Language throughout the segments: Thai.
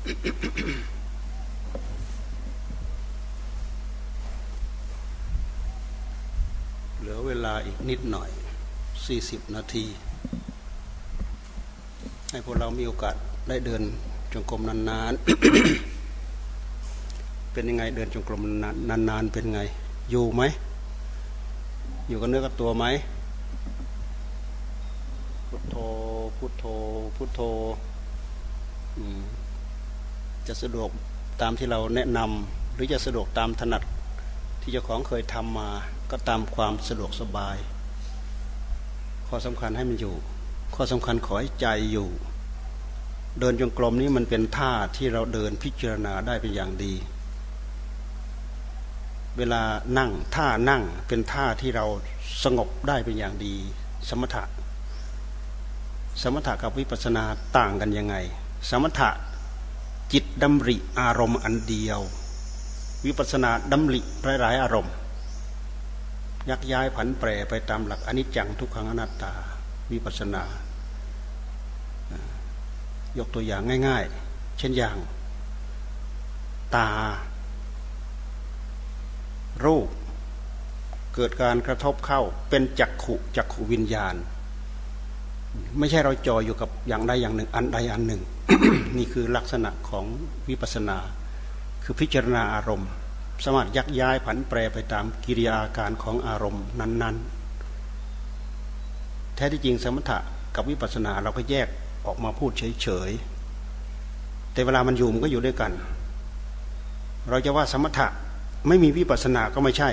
เหลือเวลาอีกนิดหน่อยสี่สิบนาที ให้พวกเรามีโอกาสได้เดินจงกรมนานๆ เป็นยังไงเดินจงกรมนานๆ เป็นไง อยู่ไหม อยู่กับเนื้อกับตัวไหม พุทโธ พุทโธ พุทโธ จะสะดวกตามที่เราแนะนำหรือจะสะดวกตามถนัดที่เจ้าของเคยทำมา ก็ตามความสะดวกสบาย ข้อสำคัญให้มันอยู่ ข้อสำคัญขอให้ใจอยู่ เดินจงกรมนี้มันเป็นท่าที่เราเดินพิจารณาได้เป็นอย่างดี เวลานั่งท่านั่งเป็นท่าที่เราสงบได้เป็นอย่างดี สมถะสมถะกับวิปัสสนาต่างกันยังไง สมถะ จิตดำริอารมณ์อันเดียว วิปัสนาดำริหลายๆอารมณ์ ยักย้ายผันแปรไปตามหลักอนิจจังทุกขังอนัตตา วิปัสนา ยกตัวอย่างง่าย ๆ เช่นอย่าง ตา รูป เกิดการกระทบเข้าเป็นจักขุจักขุวิญญาณ ไม่ใช่เราจออยู่กับอย่างใดอย่างหนึ่ง อันใดอันหนึ่ง นี่คือลักษณะของวิปัสนา คือพิจารณาอารมณ์ สามารถยักย้ายผันแปรไปตามกิริยาการของอารมณ์นั้น ๆ แท้ที่จริงสมถะกับวิปัสนาเราก็แยกออกมาพูดเฉย ๆ แต่เวลามันอยู่มันก็อยู่ด้วยกัน เราจะว่าสมถะไม่มีวิปัสนาก็ไม่ใช่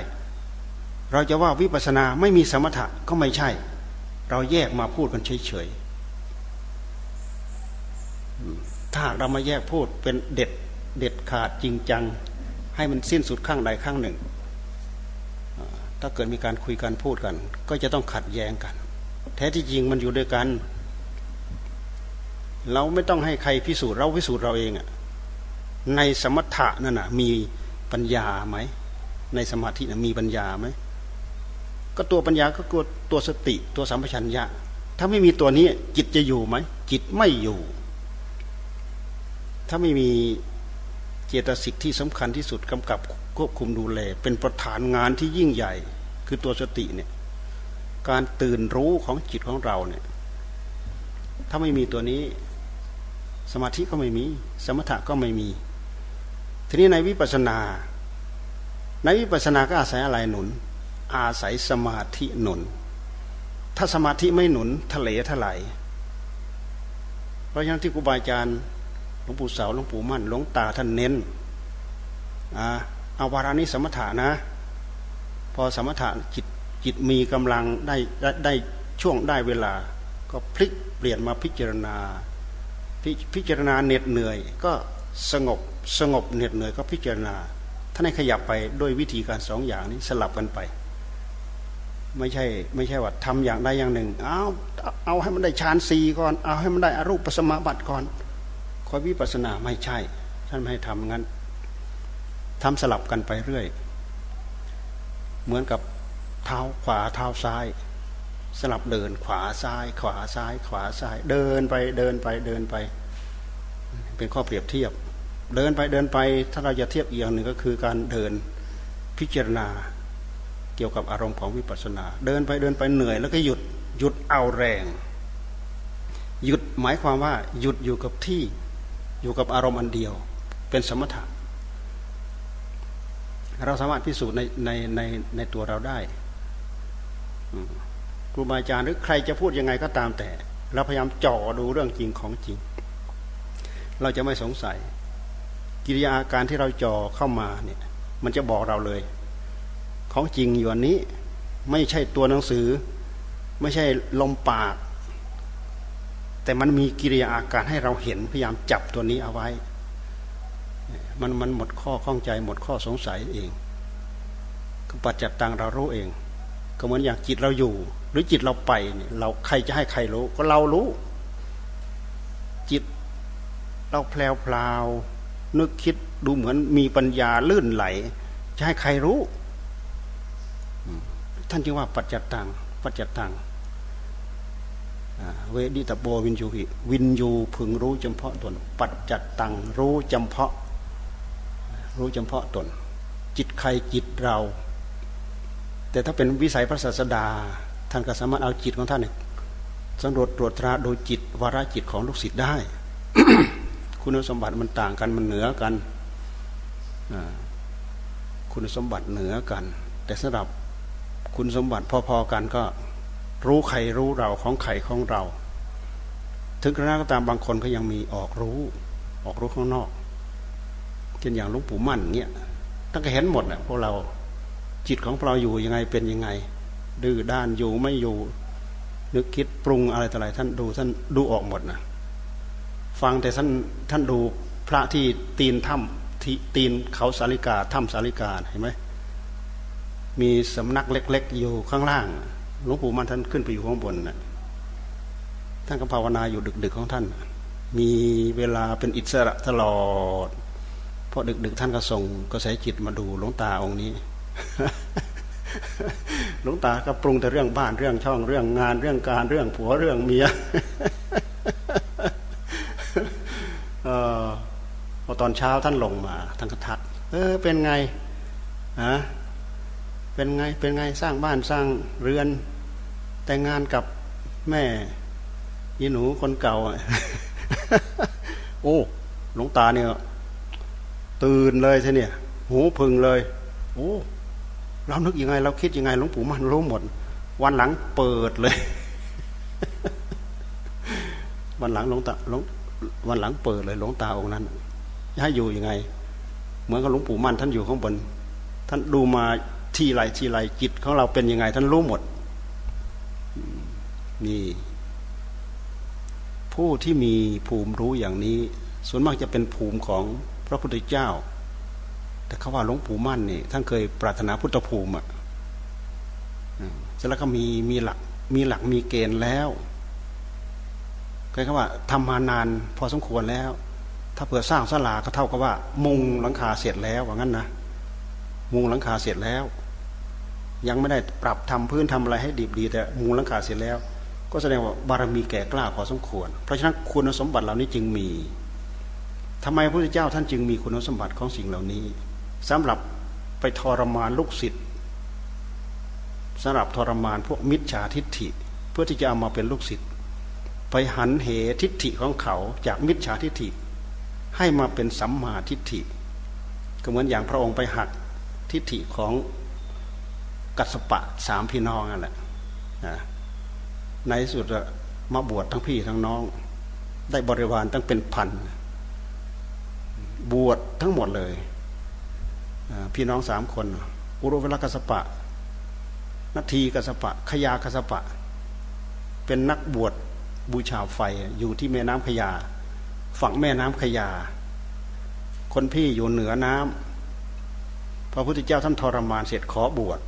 เราจะว่าวิปัสนาไม่มีสมถะก็ไม่ใช่ เราแยกมาพูดกันเฉย ๆ ถ้าเรามาแยกพูดเป็นเด็ดเด็ดขาดจริงจัง ให้มันสิ้นสุดข้างใดข้างหนึ่ง ถ้าเกิดมีการคุยกันพูดกัน ก็จะต้องขัดแย้งกัน แท้ที่จริงมันอยู่ด้วยกัน เราไม่ต้องให้ใครพิสูจน์เราพิสูจน์เราเองอะในสมถะนั่นนะมีปัญญาไหมในสมาธินะมีปัญญาไหมก็ตัวปัญญาก็ตัวตัวสติตัวสัมปชัญญะ ถ้าไม่มีตัวนี้จิตจะอยู่ไหมจิตไม่อยู่ ไม่มีเจตสิกที่สำคัญที่สุดกำกับควบคุมดูแล เป็นประธานงานที่ยิ่งใหญ่ คือตัวสติเนี่ยการตื่นรู้ของจิตของเราเนี่ย ถ้าไม่มีตัวนี้ สมาธิก็ไม่มี สมถะก็ไม่มี ทีนี้ในวิปัสสนา ในวิปัสสนาก็อาศัยอะไรหนุน อาศัยสมาธิหนุน ถ้าสมาธิไม่หนุนทะเลทลายเพราะฉะนั้นที่ครูบาอาจารย์ ลวงปู่เสาหลวงปู่มั่นหลวงตาท่านเน้นอ่าเอาวารานี้สมถะนะ พอสมถะจิตจิตมีกำลังได้ได้ช่วงได้เวลา ก็พลิกเปลี่ยนมาพิจารณาพพิจารณาเหน็ดเหนื่อย ก็สงบสงบเหน็ดเหนื่อยก็พิจารณาท่านให้ขยับไปด้วยวิธีการสองอย่างนี้สลับกันไป ไม่ใช่ไม่ใช่ว่าทำอย่างใดอย่างหนึ่ง เอาเอาให้มันได้ฌานสีก่อน เอาให้มันได้อรูปปัสมาบัติก่อน คอยวิปัสนาไม่ใช่ ท่านไม่ให้ทำงั้นทำสลับกันไปเรื่อย เหมือนกับเท้าขวาเท้าซ้าย สลับเดินขวาซ้าย ขวาซ้าย ขวาซ้าย เดินไปเดินไปเดินไป เป็นข้อเปรียบเทียบ เดินไปเดินไป ถ้าเราจะเทียบอีกอย่างหนึ่งก็คือการเดินพิจารณาเกี่ยวกับอารมณ์ของวิปัสสนา เดินไปเดินไปเหนื่อย แล้วก็หยุดหยุดเอาแรง หยุดหมายความว่า หยุดอยู่กับที่ อยู่กับอารมณ์อันเดียว เป็นสมถะ เราสามารถพิสูจน์ในในในในตัวเราได้ครูบาอาจารย์หรือใครจะพูดยังไงก็ตามแต่ เราพยายามจ่อดูเรื่องจริงของจริง เราจะไม่สงสัย กิริยาการที่เราจ่อเข้ามาเนี่ย มันจะบอกเราเลย ของจริงอยู่อันนี้ ไม่ใช่ตัวหนังสือ ไม่ใช่ลมปาก แต่มันมีกิริยาอาการให้เราเห็นพยายามจับตัวนี้เอาไว้ มันมันหมดข้อข้องใจหมดข้อสงสัยเองก็ปัจจัตตังเรารู้เอง ก็เหมือนอย่างจิตเราอยู่ หรือจิตเราไปเนี่ยเราใครจะให้ใครรู้ ก็เรารู้ จิตเราแพรวพราวนึกคิดดูเหมือนมีปัญญาลื่นไหล จะให้ใครรู้ ท่านจึงว่าปัจจัตตังปัจจัตตัง เวทิตัพโพวิญญูหิวิญญูพึงรู้จำเพาะตน ปัจจัตตังรู้จำเพาะ รู้จำเพาะตน จิตใครจิตเรา แต่ถ้าเป็นวิสัยพระศาสดา ท่านก็สามารถเอาจิตของท่านสำรวจตรวจตราโดยจิตวาระจิตของลูกศิษย์ได้ คุณสมบัติมันต่างกันมันเหนือกันคุณสมบัติเหนือกัน แต่สำหรับคุณสมบัติพอๆกันก็ รู้ใครรู้เราของใครของเรา ถึงกระนั้นก็ตามบางคนก็ยังมีออกรู้ ออกรู้ข้างนอกเช่นอย่างหลวงปู่มั่นเนี่ยตั้งแต่เห็นหมดแหละพวกเราจิตของเราอยู่ยังไงเป็นยังไง ดื้อด้านอยู่ไม่อยู่ นึกคิดปรุงอะไรต่ออะไรท่านดูท่านดูออกหมดนะฟังแต่ท่านท่านดูพระที่ตีนถ้ำที่ตีนเขาสาลิกาถ้ำสาลิกาเห็นไหมมีสำนักเล็ก ๆ อยู่ข้างล่าง หลวงปู่มันท่านขึ้นไปอยู่ข้างบนนะ่ะท่านก็ภาวนาอยู่ดึก ๆของท่าน มีเวลาเป็นอิสระตลอดเพราะดึก ๆ ท่านก็ส่งกระแสจิตมาดูหลวงตาองค์นี้หลวงตาก็ปรุงแต่เรื่องบ้านเรื่องช่องเรื่องงานเรื่องการเรื่องผัวเรื่องเมียออพอตอนเช้าท่านลงมาท่านก็ทัก เออเป็นไงฮะ เป็นไงเป็นไงสร้างบ้านสร้างเรือน แต่งงานกับแม่ยีหนูคนเก่าโอ้หลวงตาเนี่ยตื่นเลยใช่เนี่ยหูพึงเลย โอ้เรานึกยังไง เราคิดยังไงหลวงปู่มันรู้หมด วันหลังเปิดเลย วันหลังหลวงตาหลวงวันหลังเปิดเลยหลวงตาองค์นั้นให้อยู่ยังไง เหมือนกับหลวงปู่มันท่านอยู่ข้างบน ท่านดูมา ที่ไรที่ไรจิตของเราเป็นยังไง ท่านรู้หมดนี่ผู้ที่มีภูมิรู้อย่างนี้ ส่วนมากจะเป็นภูมิของพระพุทธเจ้า แต่เขาว่าหลวงปู่มั่นนี่ท่านเคยปรารถนาพุทธภูมิอะเสร็จแล้วก็มีมีหลักมีหลักมีเกณฑ์แล้วเคยคำว่าทำมานานพอสมควรแล้ว ถ้าเผื่อสร้างศาลาก็เท่ากับว่า มุงหลังคาเสร็จแล้วว่างั้นนะ มุงหลังคาเสร็จแล้ว ยังไม่ได้ปรับทำพื้นทำอะไรให้ดีดีแต่มุงหลังคาเสร็จแล้ว ก็แสดงว่าบารมีแก่กล้าพอสมควร เพราะฉะนั้นคุณสมบัติเหล่านี้จึงมีทำไมพระพุทธเจ้าท่านจึงมีคุณสมบัติของสิ่งเหล่านี้สำหรับไปทรมานลูกศิษย์สำหรับทรมานพวกมิจฉาทิฏฐิ เพื่อที่จะเอามาเป็นลูกศิษย์ไปหันเหทิฏฐิของเขาจากมิจฉาทิฏฐิ ให้มาเป็นสัมมาทิฏฐิ ก็เหมือนอย่างพระองค์ไปหัก ทิฏฐิของกัสปะสามพี่น้องนั่นแหละในสุดมาบวชทั้งพี่ทั้งน้อง ได้บริวารตั้งเป็นพัน บวชทั้งหมดเลย พี่น้องสามคน อุรุเวลกัสปะ นาทีกัสปะ ขยากัสปะ เป็นนักบวชบูชาไฟอยู่ที่แม่น้ำขยา ฝั่งแม่น้ำขยา คนพี่อยู่เหนือน้ำ พระพุทธเจ้าท่านทรมานเสร็จขอบวช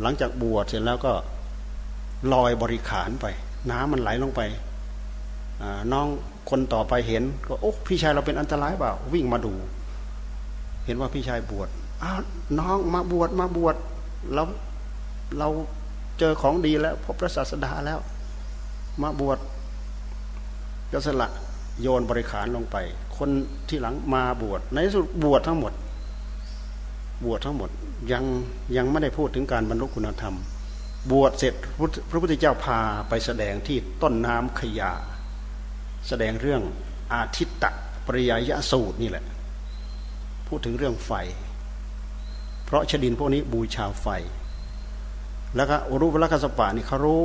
หลังจากบวชเสร็จแล้วก็ลอยบริขารไป น้ำมันไหลลงไปน้องคนต่อไปเห็น ก็โอ้พี่ชายเราเป็นอันตรายเปล่า วิ่งมาดู เห็นว่าพี่ชายบวชอ้าวน้องมาบวชมาบวชเราเราเจอของดีแล้ว พบพระศาสดาแล้ว มาบวชก็สละโยนบริขารลงไป คนที่หลังมาบวชในที่สุดบวชทั้งหมด บวชทั้งหมดยังยังไม่ได้พูดถึงการบรรลุคุณธรรม บวชเสร็จพระพุทธเจ้าพาไปแสดงที่ต้นน้ำขยา แสดงเรื่องอาทิตตะปริยยสูตรนี่แหละ พูดถึงเรื่องไฟ เพราะชดินพวกนี้บูชาไฟ แล้วก็อรูปลักษปะนี่เขารู้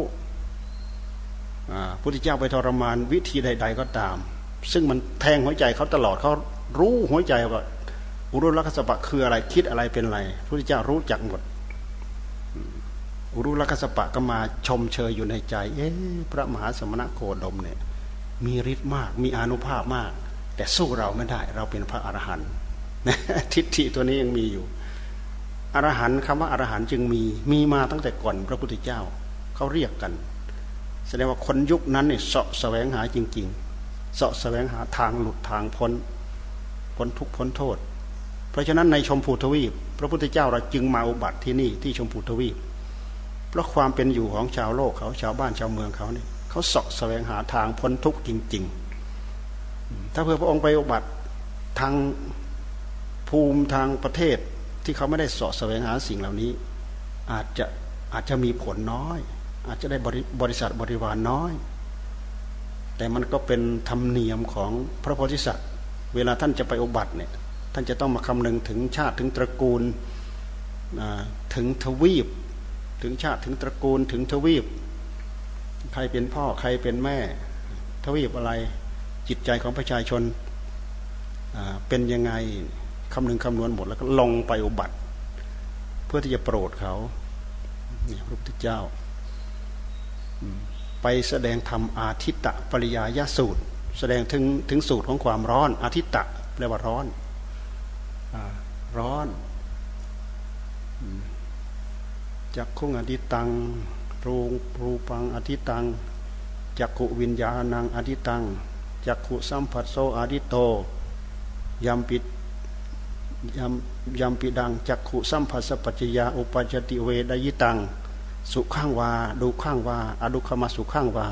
พุทธเจ้าไปทรมานวิธีใด ๆ ก็ตาม ซึ่งมันแทงหัวใจเขาตลอดเขารู้หัวใจว่า รุลักษปะคืออะไรคิดอะไรเป็นอะไรพระพุทธเจ้ารู้จักหมดอุรุลักษปะก็มาชมเชยอยู่ในใจ เอ๊พระมหาสมณโคดมเนี่ย มีฤทธิ์มาก มีอนุภาพมาก แต่สู้เราไม่ได้ เราเป็นพระอรหันต์ทิฏฐิตัวนี้ยังมีอยู่อรหันต์คำว่าอรหันต์จึงมีมีมาตั้งแต่ก่อนพระพุทธเจ้าเขาเรียกกัน แสดงว่าคนยุคนั้นเนี่ยเสาะแสวงหาจริง ๆ เสาะแสวงหาทางหลุดทางพ้นพ้นทุกพ้นโทษ เพราะฉะนั้นในชมพูทวีป พระพุทธเจ้าเราจึงมาอุบัติที่นี่ที่ชมพูทวีป เพราะความเป็นอยู่ของชาวโลกเขาชาวบ้านชาวเมืองเขาเนี่ยเขเขาสาะแสวงหาทางพ้นทุกข์จริง ๆ ถ้าเพื่อพระองค์ไปอุบัติทางภูมิทางประเทศที่เขาไม่ได้สาะแสวงหาสิ่งเหล่านี้ อาจจะอาจจะมีผลน้อย อาจจะได้บริษัทบริวารน้อย แต่มันก็เป็นธรรมเนียมของพระโพธิสัตว์ เวลาท่านจะไปอุบัติเนี่ย ท่านจะต้องมาคำนึงถึงชาติถึงตระกูลถึงทวีป ถึงชาติถึงตระกูลถึงทวีป ใครเป็นพ่อใครเป็นแม่ ทวีปอะไรจิตใจของประชาชนเป็นยังไงคำนึงคำนวณหมดแล้วก็ลงไปอุบัติ เพื่อที่จะโปรดเขานี่พระพุทธเจ้า ไปแสดงธรรมอาทิตตะปริยายสูตร แสดงถึงถึงสูตรของความร้อนอาทิตตะแปลว่าร้อน ร้อนจักขุงอธิตังรูรูปังอธิตังจักขุวิญญาณังอธิตังจักขุสัมผัสโซอธิโตยามปิดยามยามปิดังจักขุสัมผัสปัจจยาอุปจติเวดยิตัง สุข้างวาดูข้างวาอดุขมาสุข้างวา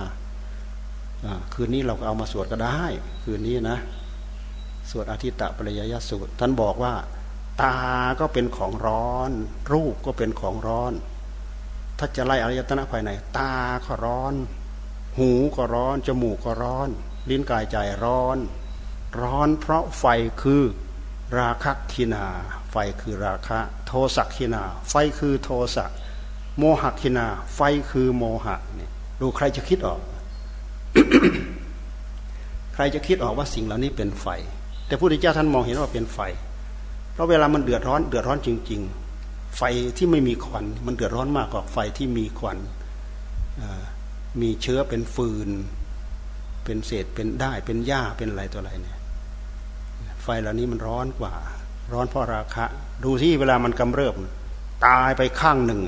คืนนี้เราก็เอามาสวดก็ได้ คืนนี้นะ สวดอาทิตตะปริยยสูตร ท่านบอกว่า ตาก็เป็นของร้อน รูปก็เป็นของร้อน ถ้าจะไล่อายตนะภายใน ตาก็ร้อน หูก็ร้อน จมูกก็ร้อน ลิ้นกายใจร้อน ร้อนเพราะไฟคือราคะคินา ไฟคือราคะ โทสักคินา ไฟคือโทสักโมหคินา ไฟคือโมหะเนี่ยดูใครจะคิดออก ใครจะคิดออกว่าสิ่งเหล่านี้เป็นไฟ แต่พระพุทธเจ้าท่านมองเห็นว่าเป็นไฟ เพราะเวลามันเดือดร้อน เดือดร้อนจริง ๆ ไฟที่ไม่มีควัน มันเดือดร้อนมากกว่าไฟที่มีควันมีเชื้อเป็นฟืน เป็นเศษเป็นได้เป็นหญ้าเป็นอะไรตัวอะไรเนี่ย ไฟเหล่านี้มันร้อนกว่า ร้อนเพราะราคะ ดูที่เวลามันกำเริบ ตายไปข้างหนึ่ง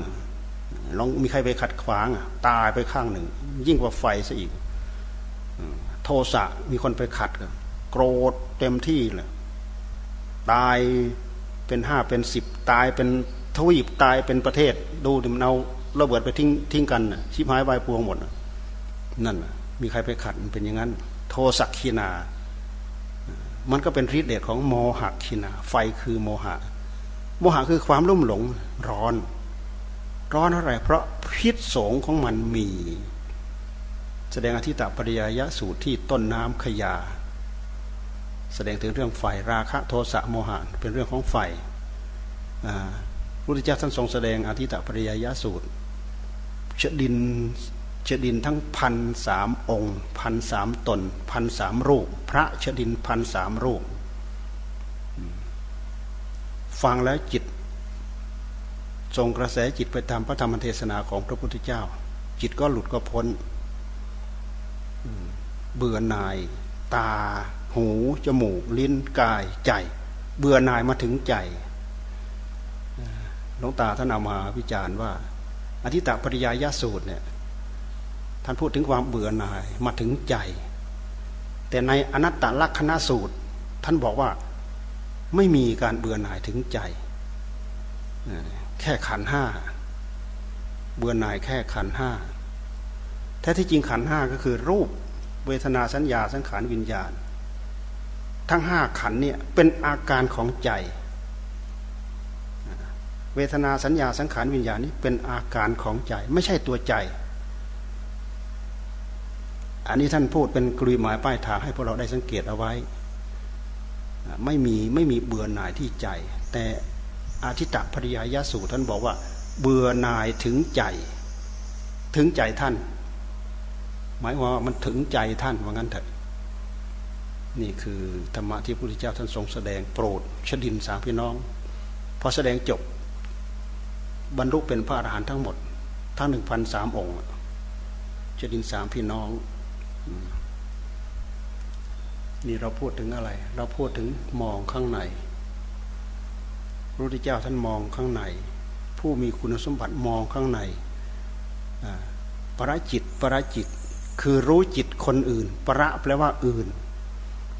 ลองมีใครไปขัดขวางตายไปข้างหนึ่ง ยิ่งกว่าไฟซะอีกโทสะมีคนไปขัดโกรธเต็มที่เลยตายเป็นห้าเป็นสิบตายเป็นทวีปตายเป็นประเทศ ดูดิมันเอาระเบิดไปทิ้งทิ้งกันชิบหายวายพวงหมดนั่นมีใครไปขัดมันเป็นอย่างนั้น โทสักขีนา มันก็เป็นฤทธิ์เดชของโมหะขีนา ไฟคือโมหะ โมหะคือความรุ่มหลงร้อน ร้อนอะไรเพราะพิษสงของมันมี แสดงอธิตปริยยะสูตรที่ต้นน้ำขยา แสดงถึงเรื่องไฟราคะโทสะโมหะเป็นเรื่องของไฟพระพุทธเจ้าท่านทรงแสดงอธิตปริยยสูตรเชดินเชดินทั้งพันสามองค์พันสามตนพันสามรูป พระเชดินพันสามรูป ฟังแล้วจิต ทรงกระแสจิตไปตามพระธรรมเทศนาของพระพุทธเจ้า จิตก็หลุดก็พ้น เบื่อหน่ายตา หู จมูก ลิ้นกายใจ เบื่อหน่ายมาถึงใจหลวงตาท่านเอามาวิจารณ์ว่า อธิตปริยายสูตรเนี่ยท่านพูดถึงความเบื่อหน่ายมาถึงใจ แต่ในอนัตตลักษณสูตร ท่านบอกว่าไม่มีการเบื่อหน่ายถึงใจ แค่ขันห้า เบื่อหน่ายแค่ขันห้าแท้ที่จริงขันห้าก็คือรูปเวทนาสัญญาสังขารวิญญาณ ทั้งห้าขันเนี่ยเป็นอาการของใจ เวทนาสัญญาสังขารวิญญาณนี้เป็นอาการของใจ ไม่ใช่ตัวใจ อันนี้ท่านพูดเป็นกลุยหมายป้ายทางให้พวกเราได้สังเกตเอาไว้ ไม่มีไม่มีเบื่อหน่ายที่ใจ แต่อาทิตตภริยายสูท่านบอกว่า เบื่อหน่ายถึงใจ ถึงใจท่าน หมายว่ามันถึงใจท่านว่างั้นเถอะ นี่คือธรรมะที่พระพุทธเจ้าท่านทรงแสดงโปรดชดินสามพี่น้อง พอแสดงจบบรรลุเป็นพระอรหันต์ทั้งหมด ทั้งหนึ่งพันสามองค์ชดินสามพี่น้อง นี่เราพูดถึงอะไร เราพูดถึงมองข้างในพระพุทธเจ้าท่านมองข้างใน ผู้มีคุณสมบัติมองข้างในประจิตประจิต คือรู้จิตคนอื่น ประแปลว่าอื่น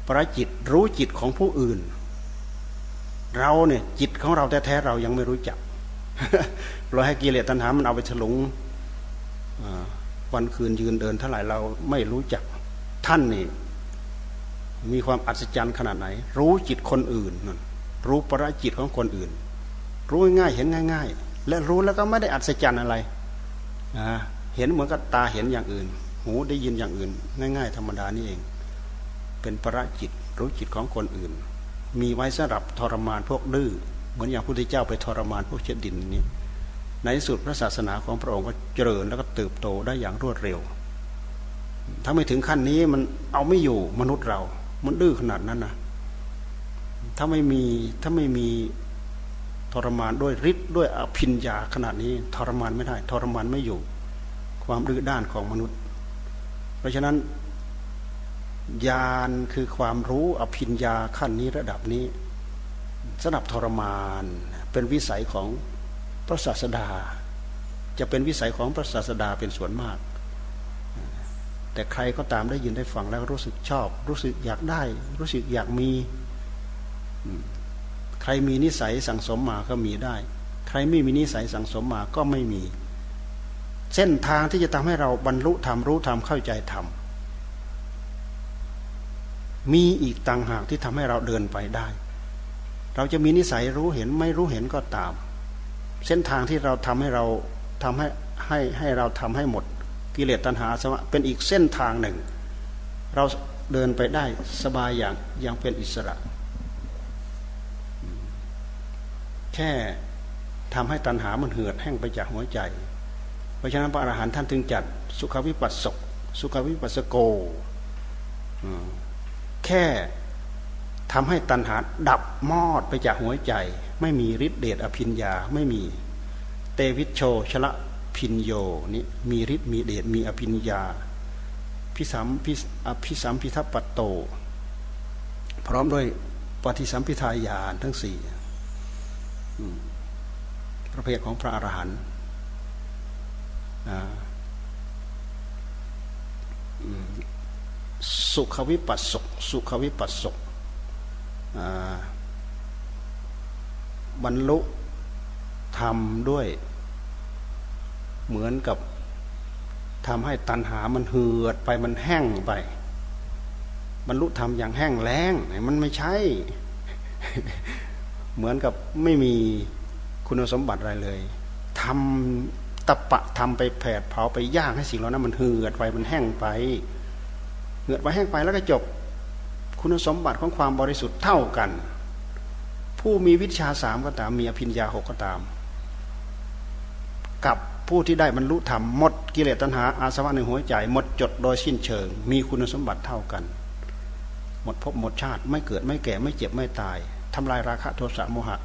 ประจิตรู้จิตของผู้อื่น เราเนี่ยจิตของเราแท้ๆเรายังไม่รู้จักเราให้กิเลสตัณหามันเอาไปฉลุงวันคืนยืนเดินเท่าไหร่เราไม่รู้จักท่านนี่มีความอัศจรรย์ขนาดไหน รู้จิตคนอื่น รู้ประจิตของคนอื่น รู้ง่ายเห็นง่าย ๆ และรู้แล้วก็ไม่ได้อัศจรรย์อะไรเห็นเหมือนกับตาเห็นอย่างอื่น หูได้ยินอย่างอื่น ง่าย ๆ ธรรมดานี่เอง เป็นประจิตรู้จิตของคนอื่น มีไว้สำหรับทรมานพวกดื้อเหมือนอย่างพระพุทธเจ้าไปทรมานพวกเชดดินนี้ในสุดพระศาสนาของพระองค์ก็เจริญแล้วก็เติบโตได้อย่างรวดเร็ว ถ้าไม่ถึงขั้นนี้มันเอาไม่อยู่มนุษย์เรา มันดื้อขนาดนั้นนะถ้าไม่มีถ้าไม่มีทรมานด้วยฤทธิ์ด้วยอภิญญาขนาดนี้ทรมานไม่ได้ ทรมานไม่อยู่ ความดื้อด้านของมนุษย์ เพราะฉะนั้น ญาณคือความรู้อภิญญาขั้นนี้ระดับนี้สำหรับทรมานเป็นวิสัยของพระศาสดา จะเป็นวิสัยของพระศาสดาเป็นส่วนมาก แต่ใครก็ตามได้ยินได้ฟังแล้วรู้สึกชอบ รู้สึกอยากได้ รู้สึกอยากมี ใครมีนิสัยสั่งสมมาก็มีได้ ใครไม่มีนิสัยสั่งสมมาก็ไม่มี เส้นทางที่จะทำให้เราบรรลุธรรมรู้ธรรมเข้าใจธรรม มีอีกต่างหากที่ทำให้เราเดินไปได้ เราจะมีนิสัยรู้เห็นไม่รู้เห็นก็ตาม เส้นทางที่เราทำให้เราทำให้ให้ให้เราทำให้หมดกิเลสตัณหาสมะเป็นอีกเส้นทางหนึ่ง เราเดินไปได้สบายอย่างยังเป็นอิสระ แค่ทำให้ตัณหามันเหือดแห้งไปจากหัวใจ เพราะฉะนั้นพระอรหันต์ท่านถึงจัด สุขวิปัสสกสุขวิปัสสโก แค่ทำให้ตัณหาดับมอดไปจากหัวใจ ไม่มีฤทธิเดชอภินญาไม่มีเตวิชโชชละพินโยนี่มีฤทธิ์มีเดชมีอภินญาพิสัมพิอภิสัมพิทัปปโต พร้อมด้วยปฏิสัมพิทายานทั้งสี่ประเภทของพระอรหันต์ สุขวิปัสสกสุขวิปัสสกบรรลุทำด้วย เหมือนกับทำให้ตันหามันเหือดไปมันแห้งไป บรรลุธรรมอย่างแห้งแล้งมันไม่ใช่ เหมือนกับไม่มีคุณสมบัติอะไรเลยทำตะปะทำไปแผดเผาไปย่างให้สิ่งเหล่านั้นมันเหือดไปมันแห้งไป เหงื่อไปแห้งไปแล้วก็จบ คุณสมบัติของความบริสุทธิ์เท่ากัน ผู้มีวิชาสามก็ตาม มีอภิญญาหกก็ตาม กับผู้ที่ได้บรรลุธรรมหมดกิเลสตัณหาอาสวะในหัวใจ หมดจดโดยสิ้นเชิง มีคุณสมบัติเท่ากัน หมดภพหมดชาติไม่เกิดไม่แก่ไม่เจ็บไม่ตายทำลายราคะโทสะโมหะ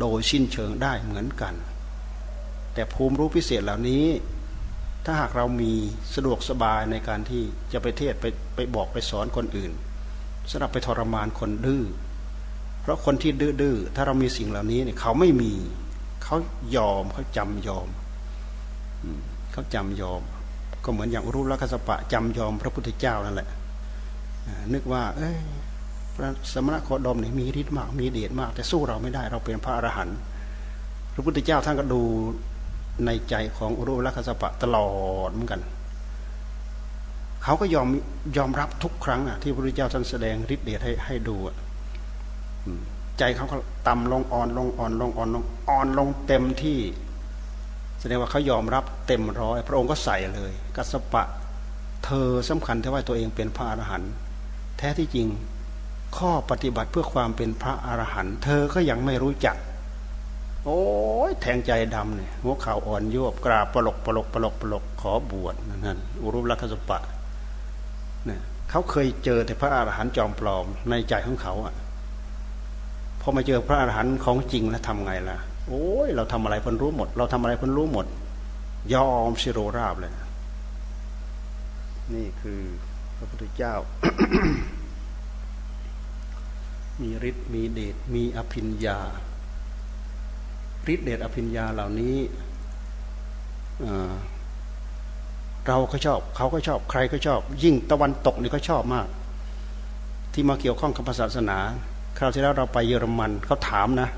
โดยสิ้นเชิงได้เหมือนกัน แต่ภูมิรู้พิเศษเหล่านี้ ถ้าหากเรามีสะดวกสบายในการที่จะไปเทศไปไปบอกไปสอนคนอื่นสำหรับไปทรมานคนดื้อเพราะคนที่ดื้อถ้าเรามีสิ่งเหล่านี้เนี่ยเขาไม่มี เขายอมเขาจำยอมเขาจำยอม ก็เหมือนอย่างรูปลักษปะจำยอมพระพุทธเจ้านั่นแหละนึกว่า เอ้ยพระสมณโคดมเนี่ยมีฤทธิ์มากมีเดชมาก แต่สู้เราไม่ได้เราเป็นพระอรหันต์พระพุทธเจ้าท่านก็ดู ในใจของอุรุลักษปะตลอดเหมือนกัน เขาก็ยอมยอมรับทุกครั้งอะที่พระพุทธเจ้าท่านแสดงฤทธิ์เดชให้ให้ดูอะใจเขาก็ต่ำลงอ่อนลงอ่อนลงอ่อนลงอ่อนลงเต็มที่ แสดงว่าเขายอมรับเต็มร้อย พระองค์ก็ใส่เลย กัสปะ เธอสำคัญที่ว่าตัวเองเป็นพระอรหันต์แท้ที่จริงข้อปฏิบัติเพื่อความเป็นพระอรหันต์เธอก็ยังไม่รู้จัก โอ้ยแทงใจดำเนี่ยหัวเข่าอ่อนยวบกราบปลกปลกปลกปลกขอบวชนั่นอุรุลักษปะเนี่ยเขาเคยเจอแต่พระอรหันต์จอมปลอมในใจของเขาอะพอมาเจอพระอรหันต์ของจริงแล้วทำไงล่ะ โอ้ยเราทำอะไรเพิ่นรู้หมด เราทำอะไรเพิ่นรู้หมด ยอมสิโรราบเลย นี่คือพระพุทธเจ้า มีฤทธิ์มีเดชมีอภิญญา ฤทธิเดชอภิญญาเหล่านี้เราก็ชอบ เขาก็ชอบใครก็ชอบ ยิ่งตะวันตกนี่ก็ชอบมาก ที่มาเกี่ยวข้องกับศาสนา คราวที่แล้วเราไปเยอรมันเขาถามนะ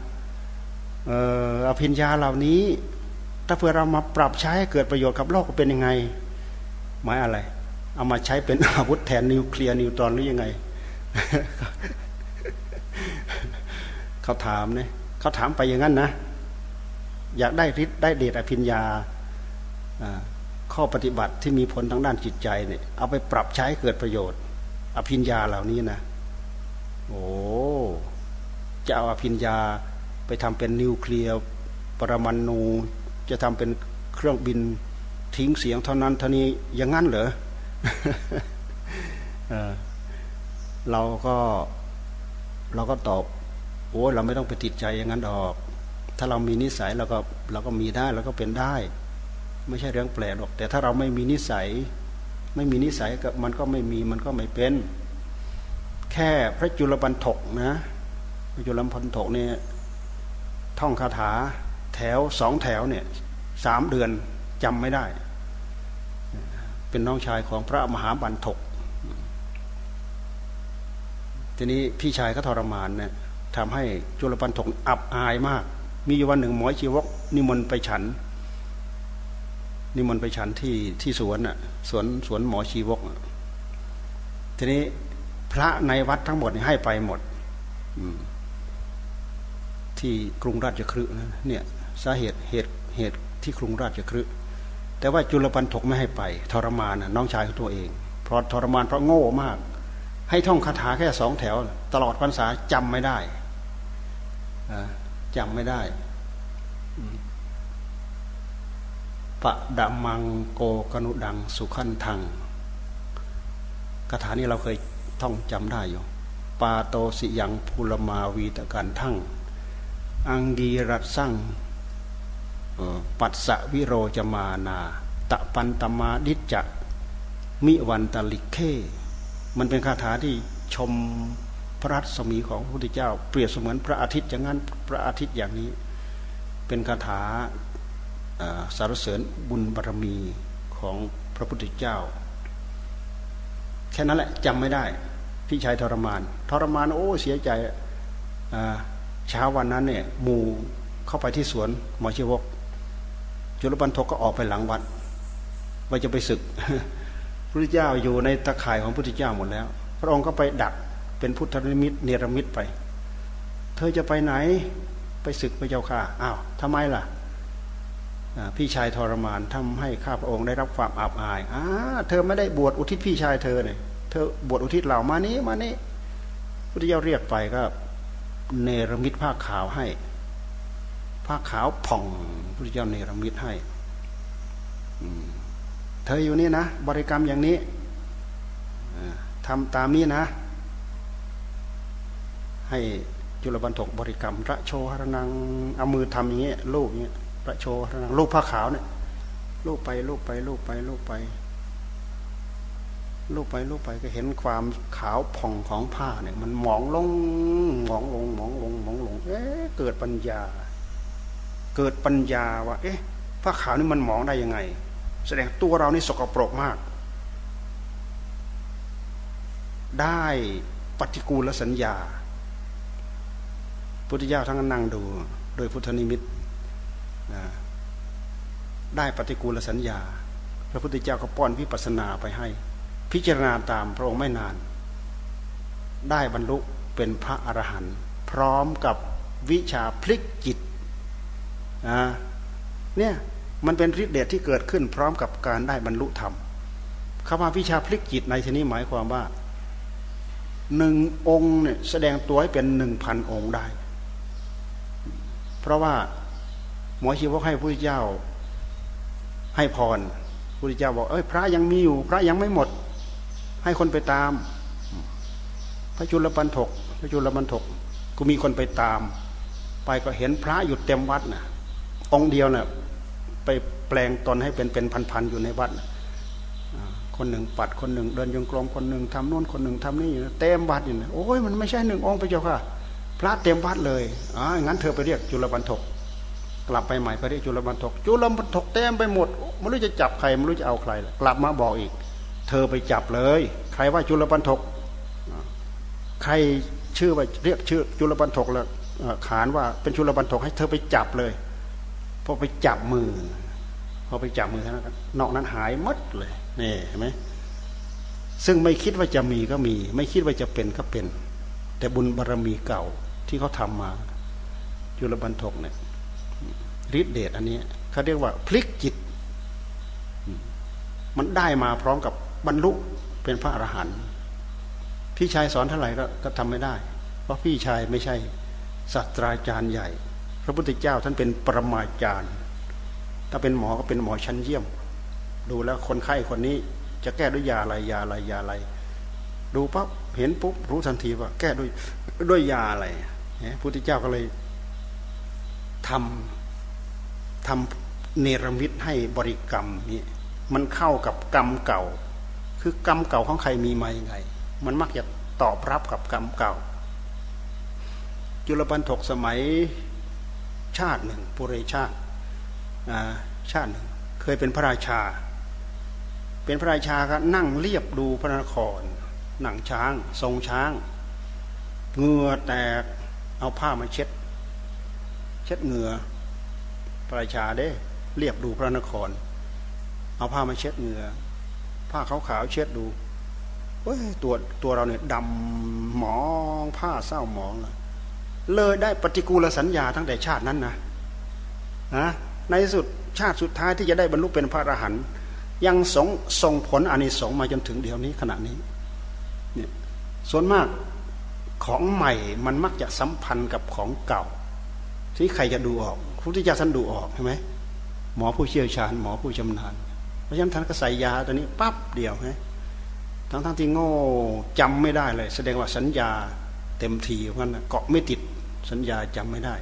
อภิญญาเหล่านี้ ถ้าเพื่อเรามาปรับใช้ให้เกิดประโยชน์กับโลกเป็นยังไงหมายอะไร เอามาใช้เป็นอาวุธแทนนิวเคลียร์นิวตรอนหรือยังไงเขาถามเนี่ยเขาถามไปอย่างนั้นนะ อยากได้ฤทธิ์ได้เดชอภิญญาข้อปฏิบัติที่มีผลทางด้านจิตใจเนี่ยเอาไปปรับใช้เกิดประโยชน์ อภิญญาเหล่านี้นะโอ้จะเอาอภิญญาไปทำเป็นนิวเคลียร์ปรมาณูจะทำเป็นเครื่องบินทิ้งเสียงเท่านั้นเท่านี้อย่างนั้นเหรอเราก็เราก็ตอบโอ้เราไม่ต้องไปติดใจอย่างนั้นดอก ถ้าเรามีนิสัยเราก็เราก็มีได้เราก็เป็นได้ ไม่ใช่เรื่องแปลกหรอก แต่ถ้าเราไม่มีนิสัย ไม่มีนิสัยก็มันก็ไม่มีมันก็ไม่เป็น แค่พระจุลปันถกนะพระจุลปันถกเนี่ยท่องคาถาแถวสองแถวเนี่ยสามเดือนจำไม่ได้ เป็นน้องชายของพระมหาบันทกทีนี้พี่ชายเขาทรมานเนี่ยทำให้จุลปันถกอับอายมาก มีอยู่วันหนึ่งหมอชีวก นิมนต์ไปฉัน นิมนต์ไปฉันที่ที่สวนอะสวนสวนหมอชีวกทีนี้พระในวัดทั้งหมดให้ไปหมดที่กรุงราชคฤห์เนี่ยสาเหตุเหตุเหตุที่กรุงราชคฤห์แต่ว่าจุลปันถกไม่ให้ไป ทรมานน้องชายของตัวเอง เพราะทรมานเพราะโง่มาก ให้ท่องคาถาแค่สองแถว ตลอดพรรษาจำไม่ได้ จำไม่ได้ปะดามังโกกนุดังสุขันทังคาถานี้เราเคยท่องจำได้อยู่ ปาโตสิยังภูลมาวีตกันทั้ง อังกีรัตสั่งปัสสะวิโรจมานา ตะปันตมาดิจจะมิวันตลิเค มันเป็นคาถาที่ชม พระรัศมีของพระพุทธเจ้า เปรียบเสมือนพระอาทิตย์อย่างนั้นพระอาทิตย์อย่างนี้ เป็นคาถาสารเสริญบุญบารมีของพระพุทธเจ้า แค่นั้นแหละจำไม่ได้ พี่ชายทรมาน ทรมานโอ้เสียใจเช้าวันนั้นเนี่ยหมู่เข้าไปที่สวนหมอชีวก จุลปันทกก็ออกไปหลังวัดว่าจะไปศึกพระพุทธเจ้าอยู่ในตะข่ายของพระพุทธเจ้าหมดแล้ว พระองค์ก็ไปดัก เป็นพุทธนิมิตเนรมิตไป เธอจะไปไหนไปศึกพระเจ้าค่ะอ้าวทำไมล่ะพี่ชายทรมานทำให้ข้าพระองค์ได้รับความอับอายอ่าเธอไม่ได้บวชอุทิศพี่ชายเธอเนี่ยเธอบวชอุทิศเหล่ามานี้มานี้พุทธเจ้าเรียกไปก็เนรมิตผ้าขาวให้ผ้าขาวผ่องพุทธเจ้าเนรมิตให้เธออยู่นี่นะบริกรรมอย่างนี้ทำตามนี้นะ ให้จุลบันทกบริกรรม ระโชหรนังเอามือทำอย่างเงี้ยลูกเงี้ยระโชหรนังลูกผ้าขาวเนี่ยลูกไปลูกไปลูกไปลูกไป ลูกไปลูกไปก็เห็นความขาวผ่องของผ้าเนี่ย มันหมองลงหมองลงหมองลงหมองลง เอ๊ะเกิดปัญญา เกิดปัญญาว่า เอ๊ะผ้าขาวนี่มันหมองได้ยังไง แสดงตัวเรานี่สกปรกมาก ได้ปฏิกูลสัญญา พุทธเจ้าทั้งนั่งดูโดยพุทธนิมิตได้ปฏิกูลสัญญา พระพุทธเจ้าก็ป้อนวิปัสนาไปให้ พิจารณาตามพระองค์ไม่นาน ได้บรรลุเป็นพระอรหันต์พร้อมกับวิชาพลิกจิตเนี่ยมันเป็นฤทธิเดชที่เกิดขึ้นพร้อมกับการได้บรรลุธรรมคำว่าวิชาพลิกจิตในที่นี้หมายความว่าหนึ่งองค์เนี่ยแสดงตัวให้เป็นหนึ่งพันองค์ได้ เพราะว่าหมอชีวกให้พระเจ้า ให้พรพระเจ้าบอกเอ้ยพระยังมีอยู่ พระยังไม่หมด ให้คนไปตาม พระจุลปันถก พระจุลปันถกก็มีคนไปตาม ไปก็เห็นพระอยู่เต็มวัดนะ่ะองเดียวนะ่ะไปแปลงตนให้เป็นเป็นพันๆอยู่ในวัดคนหนึ่งปัดคนหนึ่ง เดินยงกลมคนหนึ่งทำโน่นคนหนึ่งทำนี่อยู่เต็มวัดอยู่นะโอ้ยมันไม่ใช่หนึ่งองค์ไปเจ้าค่ะ พระเต็มวัดเลยอ๋องั้นเธอไปเรียกจุลบรรทก กลับไปใหม่ไปเรียกจุลบรรทก จุลบรรทกเต็มไปหมดไม่รู้จะจับใครไม่รู้จะเอาใครกลับมาบอกอีก เธอไปจับเลย ใครว่าจุลบรรทก ใครชื่อว่าเรียกชื่อจุลบรรทกแล้วขานว่าเป็นจุลบรรทกให้เธอไปจับเลยพอไปจับมือพอไปจับมือเท่านั้นนอกนั้นหายมัดเลยนี่เห็นไหมซึ่งไม่คิดว่าจะมีก็มี ไม่คิดว่าจะเป็นก็เป็น แต่บุญบารรมีเก่า ที่เขาทามาจุลบันทกเนี่ยฤทธิเดชอันนี้เขาเรียกว่าพลิกจิต มันได้มาพร้อมกับบรรลุเป็นพระอรหันต์พี่ชายสอนเท่าไหร่ก็ก็ทำไม่ได้ เพราะพี่ชายไม่ใช่ศาสตราจารย์ใหญ่ พระพุทธเจ้าท่านเป็นปรมาจารย์ ถ้าเป็นหมอก็เป็นหมอชั้นเยี่ยม ดูแล้วคนไข้คนนี้จะแก้ด้วยยาอะไรยาอะไรยาอะไร ดูปั๊บเห็นปุ๊บรู้ทันทีว่า แก้ด้วยด้วยยาอะไร พระพุทธเจ้าก็เลยทำทำเนรมิตให้บริกรรมนี่มันเข้ากับกรรมเก่า คือกรรมเก่าของใครมีมาอย่างไง มันมักจะตอบรับกับกรรมเก่า จุลปันถกสมัยชาติหนึ่งปุเรชาติชาติหนึ่งเคยเป็นพระราชา เป็นพระราชาก็นั่งเรียบดูพระนคร หนังช้าง ทรงช้าง เงือแตก เอาผ้ามาเช็ด เช็ดเหงื่อประชาเด้ เรียบดูพระนคร เอาผ้ามาเช็ดเหงื่อผ้าขาวๆเช็ดดูเฮ้ยตัวตัวเราเนี่ยดำหมองผ้าเศร้าหมองเลยเลยได้ปฏิกูลสัญญาตั้งแต่ชาตินั้นนะนะในสุดชาติสุดท้ายที่จะได้บรรลุเป็นพระอรหันต์ยังสงส่งผลอานิสงส์มาจนถึงเดี๋ยวนี้ขณะนี้เนี่ยส่วนมาก ของใหม่มันมักจะสัมพันธ์กับของเก่า ที่ใครจะดูออกพระพุทธเจ้าท่านดูออกใช่ไหมหมอผู้เชี่ยวชาญ หมอผู้ชำนาญ เพราะฉะนั้นท่านก็ใส่ยาตัวนี้ปั๊บเดียวฮะทั้งทั้งที่โง่จำไม่ได้เลย แสดงว่าสัญญาเต็มทีเพราะนั้นเกาะไม่ติดสัญญาจำไม่ได้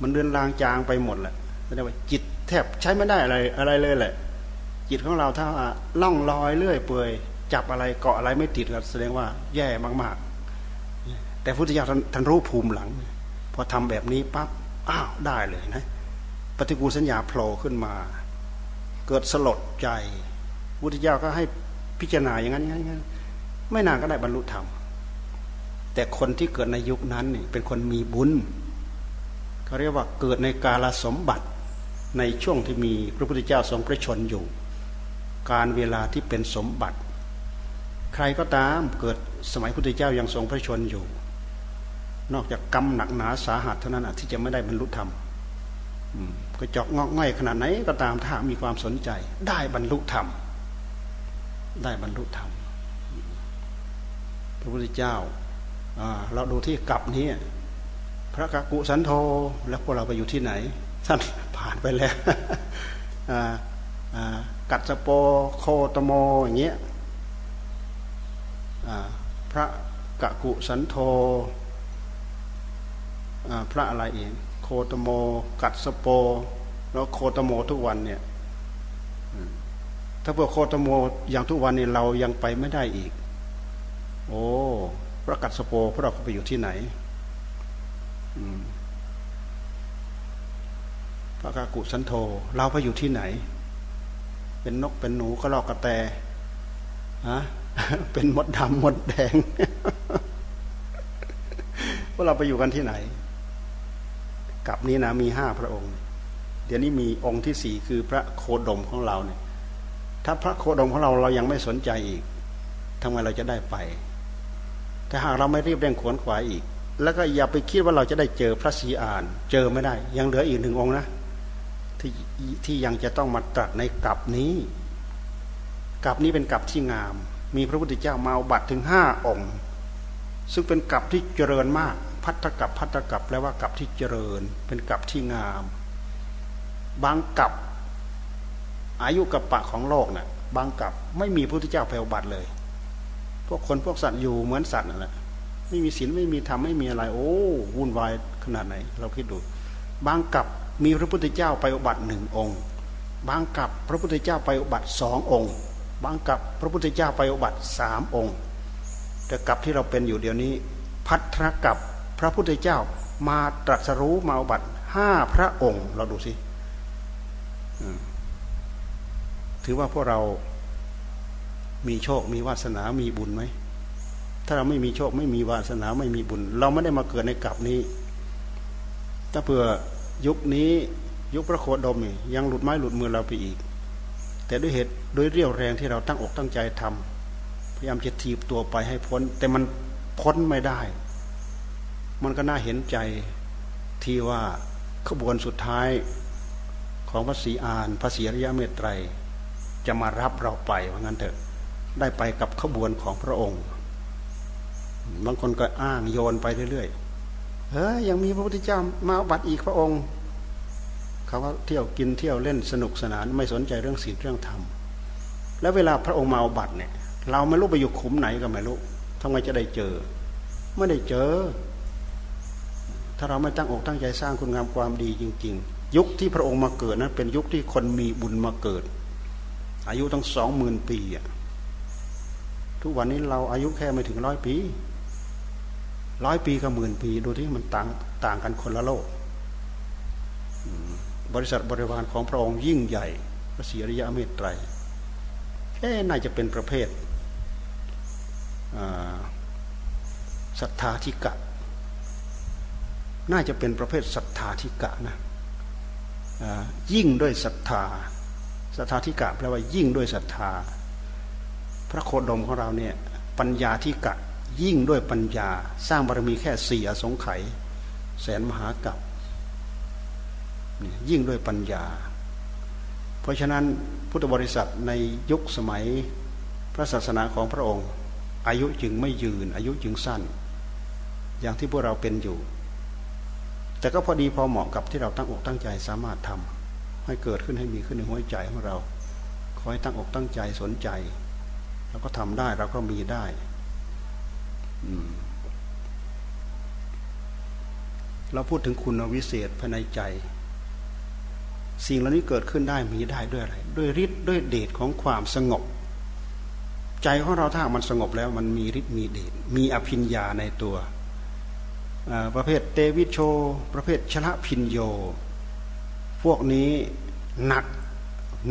มันเดินลางจางไปหมดแหละแสดงว่าจิตแทบใช้ไม่ได้อะไรอะไรเลยแหละ จิตของเราถ้าล่องลอยเรื่อยเปื่อยจับอะไรเกาะอะไรไม่ติดก็แสดงว่าแย่มากๆ แต่พุทธเจ้าท่านรู้ภูมิหลัง พอทำแบบนี้ปั๊บอ้าวได้เลยนะ ปฏิกูลสัญญาโผล่ขึ้นมา เกิดสลดใจ พุทธเจ้าก็ให้พิจารณาอย่างนั้นอย่างนั้นไม่นานก็ได้บรรลุธรรมแต่คนที่เกิดในยุคนั้นนี่เป็นคนมีบุญเขาเรียกว่าเกิดในกาลสมบัติในช่วงที่มีพระพุทธเจ้าทรงพระชนอยู่ การเวลาที่เป็นสมบัติ ใครก็ตามเกิดสมัยพุทธเจ้ายังทรงพระชนอยู่ นอกจากกรรมหนักหนาสาหัสเท่านั้นที่จะไม่ได้บรรลุธรรมก็จอกงอกง่อยขนาดไหนก็ตามถ้ามีความสนใจ ได้บรรลุธรรม ได้บรรลุธรรม พระพุทธเจ้าเราดูที่กลับนี้พระกกุสันโธแล้วพวกเราไปอยู่ที่ไหนท่านผ่านไปแล้วกัดสโปโคตโมอย่างเงี้ยพระกะกุสันโธ พระอะไรเองโคตโม กัดสโป แล้วโคตโมทุกวันเนี่ยถ้าพื่อโคตโมอย่างทุกวันนี้เรายังไปไม่ได้อีก โอ้พระกัดสโปพระเราไปอยู่ที่ไหนพระกากุสันโธเราไปอยู่ที่ไหน เป็นนกเป็นหนูก็ลอกกระแตฮะเป็นมดดำมดแดงพวกเราไปอยู่กันที่ไหน กับนี้นะมีห้าพระองค์ เดี๋ยวนี้มีองค์ที่สี่คือพระโคดมของเราเนี่ย ถ้าพระโคดมของเราเรายังไม่สนใจอีกทำไมเราจะได้ไป ถ้าหากเราไม่รีบเร่งขวนขวายอีก แล้วก็อย่าไปคิดว่าเราจะได้เจอพระศรีอาน เจอไม่ได้ ยังเหลืออีกหนึ่งองค์นะที่ที่ยังจะต้องมาตรัสในกับนี้กับนี้เป็นกับที่งาม มีพระพุทธเจ้ามาบัตรถึงห้าองค์ ซึ่งเป็นกับที่เจริญมาก พัทธกับพัทธกับแปลว่ากับที่เจริญ เป็นกับที่งาม บางกับอายุกับปะของโลกนะ่ะ บางกับไม่มีพระพุทธเจ้าแผ่วบัตรเลย พวกคนพวกสัตว์อยู่เหมือนสัตว์นั่นแหละไม่มีศีลไม่มีธรรมไม่มีอะไร โอ้วุ่นวายขนาดไหน เราคิดดู บางกับมีพระพุทธเจ้าไปอุบัติหนึ่งองค์ บางกับพระพุทธเจ้าไปอุบัติสององค์ บางกับพระพุทธเจ้าไปอุบัติสามองค์ แต่กับที่เราเป็นอยู่เดี๋ยวนี้ พัทธกับ พระพุทธเจ้ามาตรัสรู้มาบัติห้าพระองค์ เราดูสิถือว่าพวกเรามีโชค มีวาสนา มีบุญไหม ถ้าเราไม่มีโชค ไม่มีวาสนา ไม่มีบุญ เราไม่ได้มาเกิดในกลับนี้ ถ้าเผื่อยุคนี้ยุคพระโคดมยังหลุดไม้หลุดมือเราไปอีก แต่ด้วยเหตุด้วยเรี่ยวแรงที่เราตั้งอกตั้งใจทำพยายามจะทีบตัวไปให้พ้น แต่มันพ้นไม่ได้ มันก็น่าเห็นใจที่ว่าขบวนสุดท้ายของพระศรีอานพระศรีอริยเมตไตร จะมารับเราไปว่างั้นเถอะ ได้ไปกับขบวนของพระองค์ บางคนก็อ้างโยนไปเรื่อยๆ เฮ้ยยังมีพระพุทธเจ้ามาอบัตรอีกพระองค์เขาก็เที่ยวกินเที่ยวเล่นสนุกสนานไม่สนใจเรื่องศีลเรื่องธรรม แล้วเวลาพระองค์มาอบัตรเนี่ย เราไม่รู้ไปอยู่ขุมไหนก็ไม่รู้ทำไมจะได้เจอ ไม่ได้เจอ ถ้าเราไม่ตั้งอกตั้งใจสร้างคุณงามความดีจริง ๆ ยุคที่พระองค์มาเกิดนั้นเป็นยุคที่คนมีบุญมาเกิด อายุตั้งสองหมื่นปีอะทุกวันนี้เราอายุแค่ไม่ถึงร้อยปีร้อยปีกับหมื่นปี ดูที่มันต่างต่างกันคนละโลก บริษัทบริวารของพระองค์ยิ่งใหญ่พระศรีอริยเมตไตรแค่น่าจะเป็นประเภทศรัทธาธิกะ น่าจะเป็นประเภทศรัทธาธิกะนะยิ่งด้วยศรัทธาศรัทธาธิกะแปลว่ายิ่งด้วยศรัทธา พระโคดมของเราเนี่ยปัญญาที่กะยิ่งด้วยปัญญา สร้างบารมีแค่สี่อสงไขยแสนมหากับยิ่งด้วยปัญญา เพราะฉะนั้นพุทธบริษัทในยุคสมัยพระศาสนาของพระองค์ อายุจึงไม่ยืน อายุจึงสั้น อย่างที่พวกเราเป็นอยู่ แต่ก็พอดีพอเหมาะกับที่เราตั้งอกตั้งใจสามารถทำให้เกิดขึ้นให้มีขึ้นในหัวใจของเราขอให้ตั้งอกตั้งใจสนใจเราก็ทำได้เราก็มีได้เราพูดถึงคุณวิเศษภายในใจ สิ่งเหล่านี้เกิดขึ้นได้มีได้ด้วยอะไร ด้วยฤทธิ์ด้วยเดชของความสงบ ใจของเราถ้ามันสงบแล้วมันมีฤทธิ์มีเดชมีอภิญญาในตัว ประเภทเตวิโช ประเภทชนะพินโย พวกนี้หนัก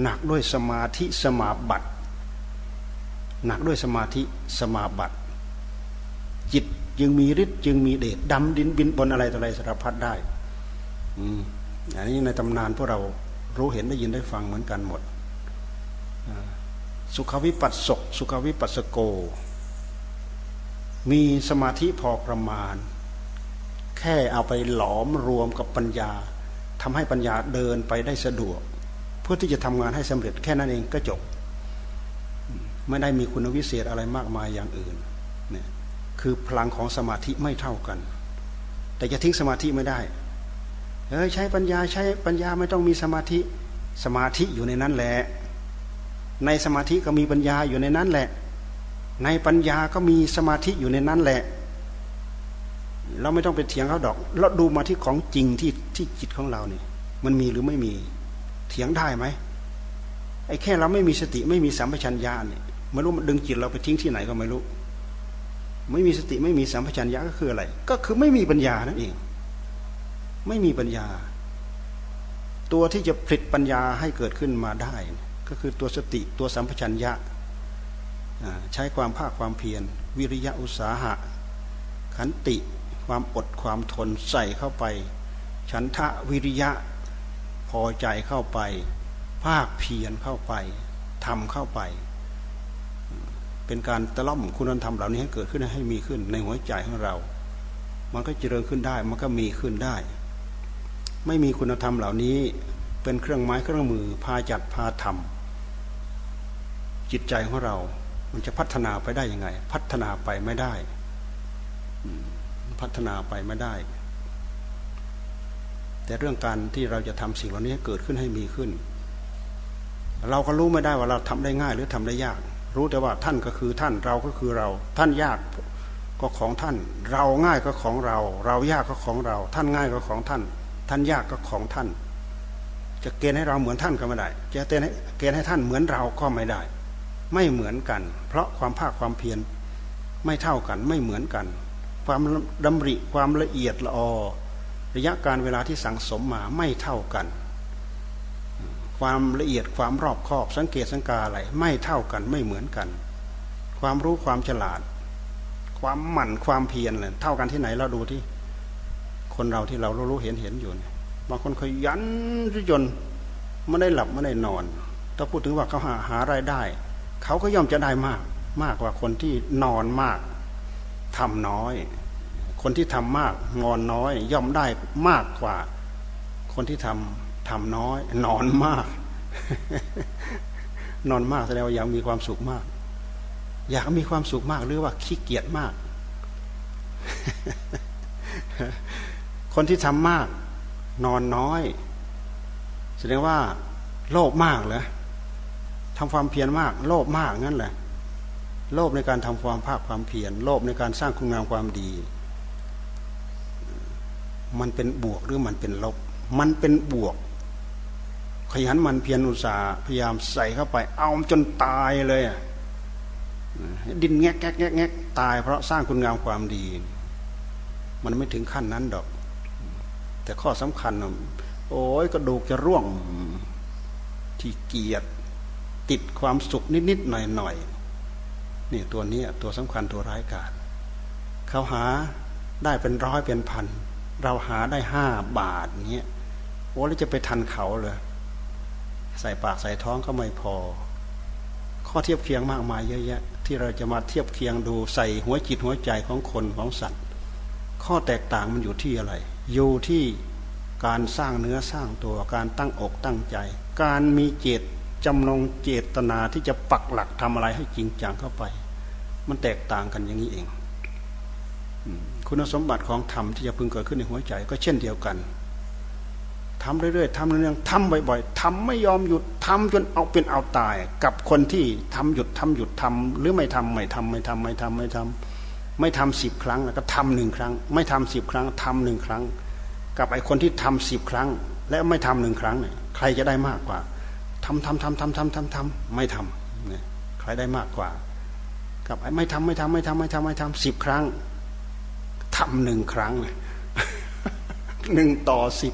หนักด้วยสมาธิสมาบัติหนักด้วยสมาธิสมาบัติจิตจึงมีฤทธิ์จึงมีเดชดำดินบินบนอะไรต่ออะไรสารพัดได้อันนี้ในตำนานพวกเรารู้เห็นได้ยินได้ฟังเหมือนกันหมด สุขวิปัสสก สุขวิปัสสโก มีสมาธิพอประมาณ แค่เอาไปหลอมรวมกับปัญญาทำให้ปัญญาเดินไปได้สะดวก เพื่อที่จะทำงานให้สำเร็จแค่นั้นเองก็จบ ไม่ได้มีคุณวิเศษอะไรมากมายอย่างอื่นเนี่ยคือพลังของสมาธิไม่เท่ากัน แต่จะทิ้งสมาธิไม่ได้เออใช้ปัญญาใช้ปัญญาไม่ต้องมีสมาธิสมาธิอยู่ในนั้นแหละ ในสมาธิก็มีปัญญาอยู่ในนั้นแหละ ในปัญญาก็มีสมาธิอยู่ในนั้นแหละ เราไม่ต้องไปเถียงเขาดอก เราดูมาที่ของจริงที่ที่จิตของเราเนี่ย มันมีหรือไม่มี เถียงได้ไหมไอ้แค่เราไม่มีสติไม่มีสัมปชัญญะเนี่ยไม่รู้มันดึงจิตเราไปทิ้งที่ไหนก็ไม่รู้ ไม่มีสติไม่มีสัมปชัญญะก็คืออะไร ก็คือไม่มีปัญญานั่นเอง ไม่มีปัญญา ตัวที่จะผลิตปัญญาให้เกิดขึ้นมาได้ ก็คือตัวสติตัวสัมปชัญญะใช้ความภาคความเพียรวิริยะอุตสาหะขันติ ความอดความทนใส่เข้าไป ฉันทะวิริยะพอใจเข้าไป ภาคเพียรเข้าไปทำเข้าไป เป็นการตะล่อมคุณธรรมเหล่านี้ให้เกิดขึ้นให้มีขึ้นในหัวใจของเรา มันก็เจริญขึ้นได้มันก็มีขึ้นได้ ไม่มีคุณธรรมเหล่านี้เป็นเครื่องไม้เครื่องมือพาจัดพาทำจิตใจของเรา มันจะพัฒนาไปได้ยังไง พัฒนาไปไม่ได้ พัฒนาไปไม่ได้ แต่เรื่องการที่เราจะทำสิ่งเหล่านี้เกิดขึ้นให้มีขึ้น เราก็รู้ไม่ได้ว่าเราทำได้ง่ายหรือทำได้ยาก รู้แต่ว่าท่านก็คือท่านเราก็คือเรา ท่านยากก็ของท่าน เราง่ายก็ของเรา เรายากก็ของเรา ท่านง่ายก็ของท่าน ท่านยากก็ของท่าน จะเกณฑ์ให้เราเหมือนท่านก็ไม่ได้ จะเกณฑ์ให้เกณฑ์ให้ท่านเหมือนเราก็ไม่ได้ ไม่เหมือนกัน เพราะความภาคความเพียรไม่เท่ากันไม่เหมือนกัน ความดำริความละเอียดละออระยะการเวลาที่สั่งสมมาไม่เท่ากัน ความละเอียดความรอบคอบสังเกตสังกาอะไรไม่เท่ากันไม่เหมือนกัน ความรู้ความฉลาด ความหมั่นความเพียรเลยเท่ากันที่ไหนเราดูที่ คนเราที่เรารู้เห็นเห็นอยู่เนี่ยบางคนขยันจนไม่ได้หลับไม่ได้นอน ถ้าพูดถึงว่าเขาหาหารายได้ เขาก็ย่อมจะได้มาก มากกว่าคนที่นอนมาก ทำน้อย คนที่ทำมากนอนน้อย ย่อมได้มากกว่า คนที่ทำทำน้อย นอนมาก นอนมากแสดงว่าอยากมีความสุขมาก อยากมีความสุขมากหรือว่าขี้เกียจมาก คนที่ทำมาก นอนน้อย แสดงว่า โลภมากเหรอทำความเพียรมาก โลภมากงั้นแหละ โลภในการทำความภาคความเพียรโลภในการสร้างคุณงามความดี มันเป็นบวกหรือมันเป็นลบ มันเป็นบวก ขยันมันเพียรอุตสาห์พยายามใส่เข้าไป เอาจนตายเลยดินแงกแงกแงกตาย เพราะสร้างคุณงามความดี มันไม่ถึงขั้นนั้นดอก แต่ข้อสำคัญโอ้ยกระดูกจะร่วงที่เกียรติติดความสุขนิดๆหน่อยๆ นี่ตัวนี้ตัวสำคัญตัวร้ายกาจเขาหาได้เป็นร้อยเป็นพัน เราหาได้ห้าบาทเนี้ยโอ้แล้วจะไปทันเขาเลยใส่ปากใส่ท้องก็ไม่พอ ข้อเทียบเคียงมากมายเยอะแยะ ที่เราจะมาเทียบเคียงดูใส่หัวจิตหัวใจของคนของสัตว์ ข้อแตกต่างมันอยู่ที่อะไร อยู่ที่การสร้างเนื้อสร้างตัวการตั้งอกตั้งใจ การมีเจตจำนงเจตนาที่จะปักหลักทำอะไรให้จริงจังเข้าไป มันแตกต่างกันอย่างนี้เองคุณสมบัติของธรรมที่จะพึงเกิดขึ้นในหัวใจ ก็เช่นเดียวกันทำเรื่อยๆทำเรื่อยๆทำบ่อยๆทำไม่ยอมหยุดทำจนเอาเป็นเอาตาย กับคนที่ทำหยุดทำหยุดทำหรือไม่ทำไม่ทำไม่ทำไม่ทำไม่ทำไม่ทำสิบครั้งแล้วก็ทำหนึ่งครั้ง ไม่ทำสิบครั้งทำหนึ่งครั้ง กับไอ้คนที่ทำสิบครั้ง และไม่ทำหนึ่งครั้งเนี่ยใครจะได้มากกว่าทำทำทำทำทำทำทำไม่ทำเนี่ยใครได้มากกว่า กับไม่ทำไม่ทำไม่ทำไม่ทำไม่ทำสิบครั้งทำหนึ่งครั้งหนึ่งต่อสิบ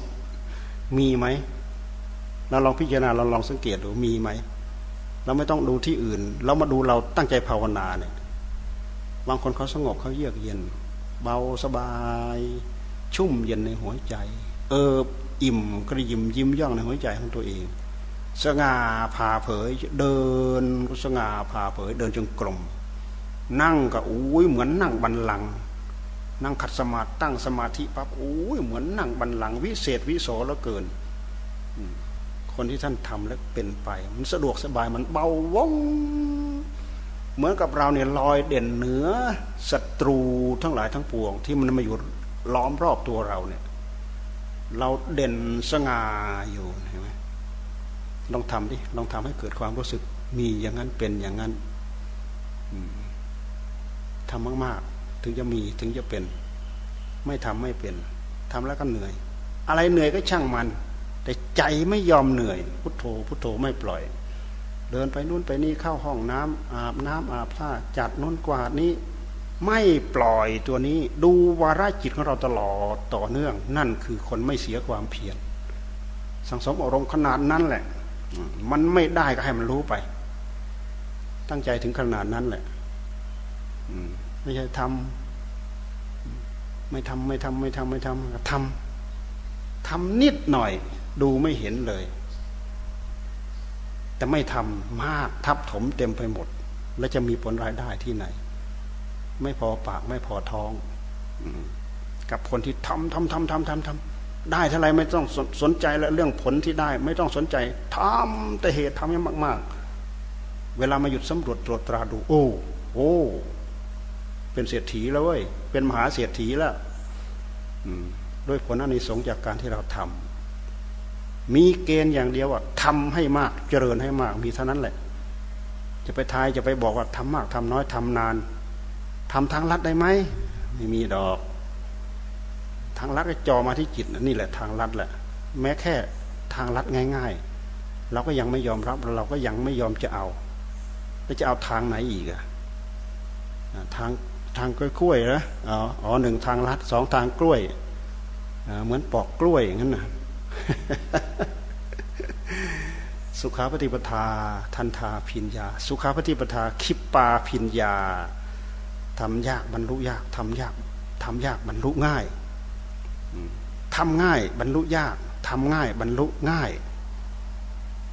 มีไหมเราลองพิจารณาเราลองสังเกตดูมีไหมเราไม่ต้องดูที่อื่น เรามาดูเราตั้งใจภาวนาเนี่ยบางคนเขาสงบเขาเยือกเย็น เบาสบาย ชุ่มเย็นในหัวใจ เอออิ่มกระยิมยิ้มย่องในหัวใจของตัวเอง สง่าผ่าเผย เดินสง่าผ่าเผย เดินจงกรม นั่งก็อุ้ยเหมือนนั่งบันลัง นั่งขัดสมาธิตั้งสมาธิปั๊บอุ้ยเหมือนนั่งบันลัง วิเศษวิโสแล้วเกิน คนที่ท่านทำแล้วเป็นไป มันสะดวกสบายมันเบาว่องเหมือนกับเราเนี่ยลอยเด่นเหนือศัตรูทั้งหลายทั้งปวง ที่มันมาอยู่ล้อมรอบตัวเราเนี่ย เราเด่นสง่าอยู่เห็นไหมลองทำดิลองทำให้เกิดความรู้สึกมีอย่างนั้นเป็นอย่างนั้น ทำมากๆ ถึงจะมีถึงจะเป็น ไม่ทำไม่เป็นทำแล้วก็เหนื่อย อะไรเหนื่อยก็ช่างมัน แต่ใจไม่ยอมเหนื่อย พุทโธ พุทโธไม่ปล่อย เดินไปนู่นไปนี่เข้าห้องน้ำอาบน้ำอาบผ้าจัดนู่นกวาดนี้ ไม่ปล่อยตัวนี้ ดูวาระจิตของเราตลอดต่อเนื่อง นั่นคือคนไม่เสียความเพียรสังสมอารมณ์ขนาดนั้นแหละ มันไม่ได้ก็ให้มันรู้ไป ตั้งใจถึงขนาดนั้นแหละ ไม่ใช่ทำไม่ทำไม่ทำไม่ทำไม่ทำทำทำนิดหน่อย ดูไม่เห็นเลย แต่ไม่ทำมากทับถมเต็มไปหมด แล้วจะมีผลรายได้ที่ไหน ไม่พอปากไม่พอท้องกับคนที่ทำทำทำทำทำทำได้เท่าไรไม่ต้องสนใจและเรื่องผลที่ได้ ไม่ต้องสนใจทำแต่เหตุทำให้มาก ๆ เวลามาหยุดสำรวจตรวจตราดู โอ้โอ้ เป็นเศรษฐีแล้วเว้ยเป็นมหาเศรษฐีแล้วด้วยผลอันนี้สงจากการที่เราทำมีเกณฑ์อย่างเดียวว่าทำให้มากเจริญให้มากมีเท่านั้นแหละ จะไปทายจะไปบอกว่าทำมากทำน้อยทำนานทำทางลัดได้ไหมไม่มีดอก ทางลัดก็จอมาที่จิตนี่แหละทางลัดแหละ แม้แค่ทางลัดง่าย ๆ เราก็ยังไม่ยอมรับเราก็ยังไม่ยอมจะเอา แล้วจะเอาทางไหนอีกอะทาง ทางกล้วยๆนะอ๋อหนึ่งทางลัดสองทางกล้วยเหมือนปอกกล้วยอย่างนั้นนะสุขาปฏิปทา ทันทาพิญญา สุขาปฏิปทาคิปปาพิญญาทำยากบรรลุยากทำยากทำยากบรรลุง่ายทำง่ายบรรลุยากทำง่ายบรรลุง่าย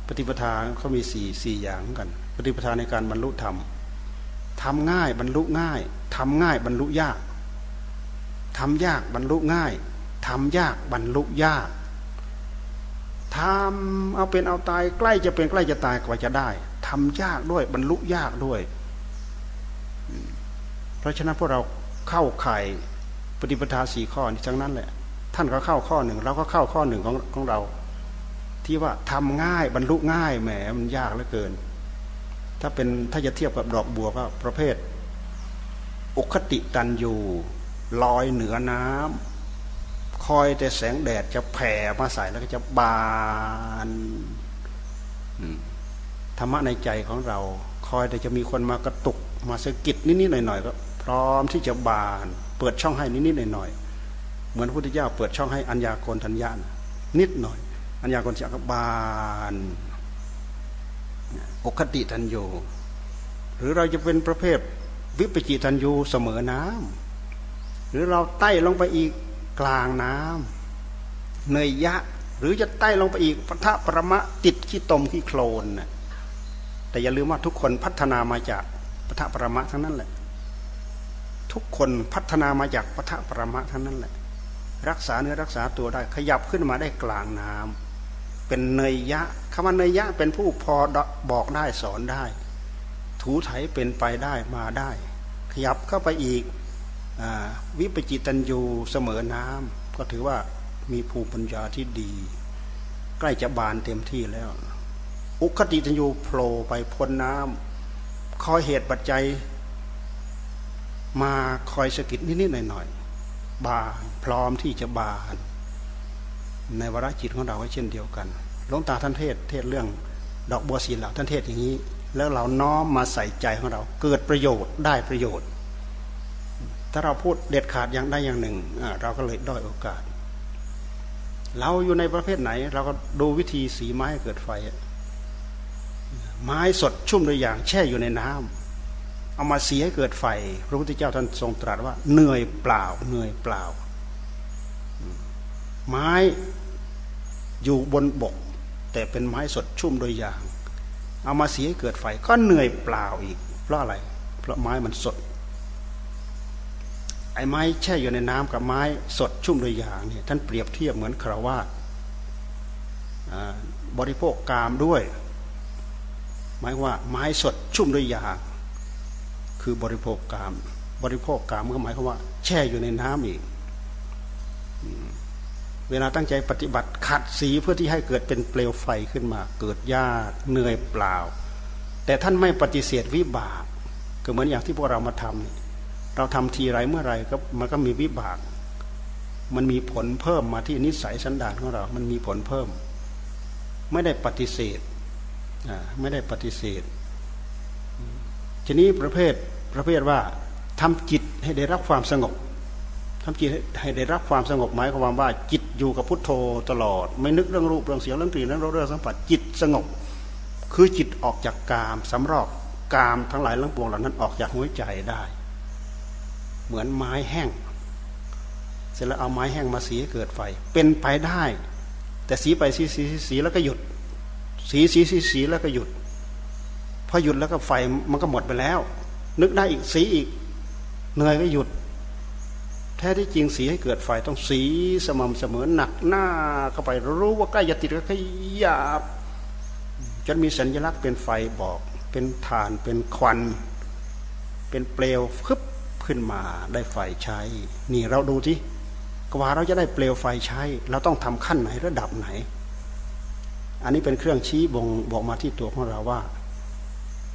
ปฏิปทาเขามีสี่สี่อย่างกัน ปฏิปทาในการบรรลุธรรม ทำง่ายบรรลุง่ายทำง่ายบรรลุยากทำยากบรรลุง่ายทำยากบรรลุยากทำเอาเป็นเอาตายใกล้จะเป็นใกล้จะตายกว่าจะได้ทำยากด้วยบรรลุยากด้วย เพราะฉะนั้นพวกเราเข้าไข่ปฏิปทาสี่ข้อนี้ทั้งนั้นแหละ ท่านก็เข้าข้อหนึ่งเราก็เข้าข้อหนึ่งของของเรา ที่ว่าทำง่ายบรรลุง่ายแหมมันยากเหลือเกิน ถ้าเป็นถ้าจะเทียบกับดอกบัวก็ประเภทอุคติตันอยู่ลอยเหนือน้ำคอยแต่แสงแดดจะแผ่มาใส่แล้วก็จะบานธรรมะในใจของเรา คอยแต่จะมีคนมากระตุกมาสะกิดนิดๆหน่อยๆก็พร้อมที่จะบาน เปิดช่องให้นิดๆหน่อยๆเหมือนพระพุทธเจ้าเปิดช่องให้อัญญาโกนทัญญาณนิดหน่อย อัญญาโกนจะก็บาน ปกติทันโยหรือเราจะเป็นประเภทวิปจิตันยูเสมอน้ำหรือเราไต่ลงไปอีกกลางน้ำเนยยะ หรือจะไต่ลงไปอีกพระทะประมะติดขี้ตมขี้โคลนนะแต่อย่าลืมว่าทุกคนพัฒนามาจากพระทะประมะทั้งนั้นแหละ ทุกคนพัฒนามาจากพระทะประมะทั้งนั้นแหละ รักษาเนื้อรักษาตัวได้ขยับขึ้นมาได้กลางน้ำเป็นเนยยะ คำว่าเนยยะเป็นผู้พอบอกได้สอนได้ ถูไถเป็นไปได้มาได้ ขยับเข้าไปอีกอวิปจิตันยูเสมอน้ำก็ถือว่ามีภูมิปัญญาที่ดี ใกล้จะบานเต็มที่แล้ว อุคติตันยูโผล่ไปพ้นน้ำคอยเหตุปัจจัย มาคอยสกิดนิดๆหน่อยๆบานพร้อมที่จะบาน ในวรจิตของเราเช่นเดียวกัน หลวงตาท่านเทศเทศเรื่องดอกบัวสีเหล่าท่านเทศอย่างนี้ แล้วเราน้อมมาใส่ใจของเรา เกิดประโยชน์ได้ประโยชน์ ถ้าเราพูดเด็ดขาดอย่างใดอย่างหนึ่ง เราก็เลยด้อยโอกาส เราอยู่ในประเภทไหน เราก็ดูวิธีสีไม้เกิดไฟ ไม้สดชุ่มด้วยอย่าง แช่อยู่ในน้ำเอามาสีให้เกิดไฟ พระพุทธเจ้าท่านทรงตรัสว่าเหนื่อยเปล่าเหนื่อยเปล่า ไม้อยู่บนบก แต่เป็นไม้สดชุ่มโดยอย่าง เอามาเสียเกิดไฟก็เหนื่อยเปล่าอีก เพราะอะไร เพราะไม้มันสด ไอ้ไม้แช่อยู่ในน้ำกับไม้สดชุ่มโดยอย่างเนี่ยท่านเปรียบเทียบเหมือนคราวาสบริโภคกามด้วย หมายว่าไม้สดชุ่มด้วยยาคือบริโภคกาม บริโภคกามก็หมายความว่า แช่อยู่ในน้ำอีก เวลาตั้งใจปฏิบัติขัดสีเพื่อที่ให้เกิดเป็นเปลวไฟขึ้นมา เกิดยากเหนื่อยเปล่า แต่ท่านไม่ปฏิเสธวิบากก็เหมือนอย่างที่พวกเรามาทำเราทำทีไรเมื่อไรก็มันก็มีวิบาก มันมีผลเพิ่มมาที่นิสัยสันดานของเรา มันมีผลเพิ่ม ไม่ได้ปฏิเสธไม่ได้ปฏิเสธทีนี้ประเภทประเภทว่าทำจิตให้ได้รับความสงบ ทำจิตให้ได้รับความสงบหมายความว่าจิตอยู่กับพุทโธตลอด ไม่นึกเรื่องรูปเรื่องเสียงเรื่องกลิ่นเรื่องรสเรื่องสัมผัสจิตสงบ คือจิตออกจากกามสำรอกกามทั้งหลายทั้งปวงเหล่านั้นออกจากหัวใจได้ เหมือนไม้แห้ง เสร็จแล้วเอาไม้แห้งมาสีให้เกิดไฟ เป็นไปได้ แต่สีไปสีสีสีแล้วก็หยุด สีสีสีสีแล้วก็หยุดพอหยุดแล้วก็ไฟมันก็หมดไปแล้ว นึกได้อีกสีอีกเหนื่อยก็หยุด แท้ที่จริงสีให้เกิดไฟต้องสีสม่ำเสมอหนักหน้าเข้าไปรู้ว่าใกล้จะติดก็ขยับจนมีสัญลักษณ์เป็นไฟบอก เป็นฐานเป็นควัน เป็นเปลวคึบขึ้นมาได้ไฟใช้ นี่เราดูที่กว่าเราจะได้เปลวไฟใช้ เราต้องทำขั้นไหนระดับไหน อันนี้เป็นเครื่องชี้บ่งบอกมาที่ตัวของเราว่า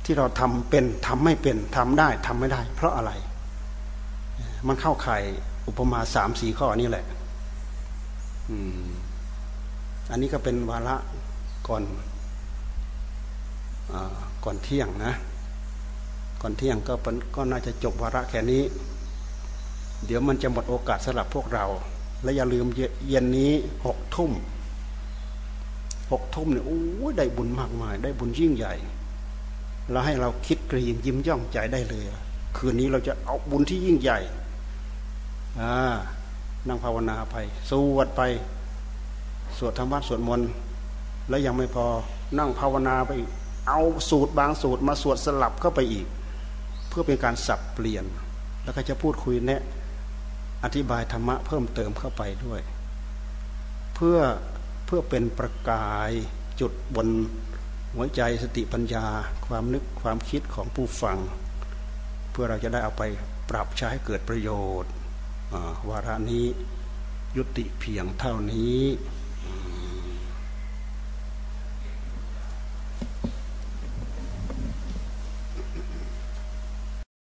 ที่เราทำเป็นทำไม่เป็นทำได้ทำไม่ได้ เพราะอะไร มันเข้าข่าย อุปมาสามสี่ข้อนี่แหละ อืม อันนี้ก็เป็นวาระก่อนอก่อนเที่ยงนะ ก่อนเที่ยงก็ก็น่าจะจบวาระแค่นี้ เดี๋ยวมันจะหมดโอกาสสำหรับพวกเรา และอย่าลืมเย็นนี้หกทุ่มหกทุ่มเนี่ยโอ้ได้บุญมากมาย ได้บุญยิ่งใหญ่เราให้เราคิดกรีมยิ้มย่องใจได้เลย คืนนี้เราจะเอาบุญที่ยิ่งใหญ่ นั่งภาวนาไป สวดไป สวดธรรมะสวดมนต์ แล้วยังไม่พอ นั่งภาวนาไปอีก เอาสูตรบางสูตรมาสวดสลับเข้าไปอีก เพื่อเป็นการสับเปลี่ยน แล้วก็จะพูดคุยแนะ อธิบายธรรมะเพิ่มเติมเข้าไปด้วย เพื่อเพื่อเป็นประกายจุดบนหัวใจสติปัญญา ความนึกความคิดของผู้ฟัง เพื่อเราจะได้เอาไปปรับใช้เกิดประโยชน์ วาระนี้ยุติเพียงเท่านี้